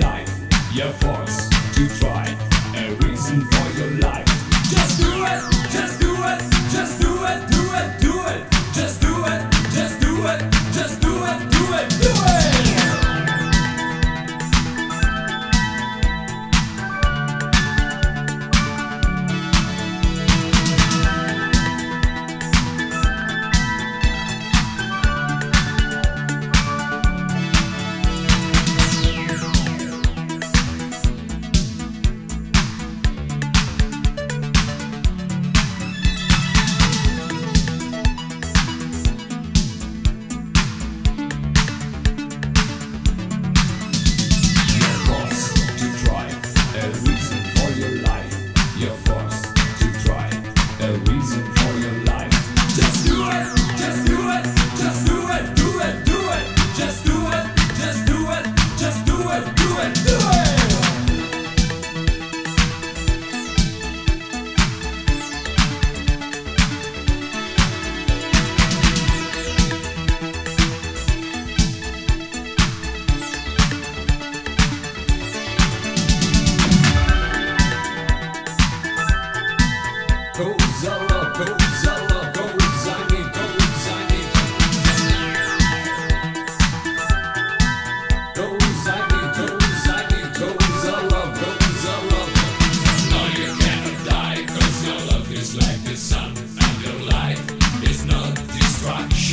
life. Your force do it, do it,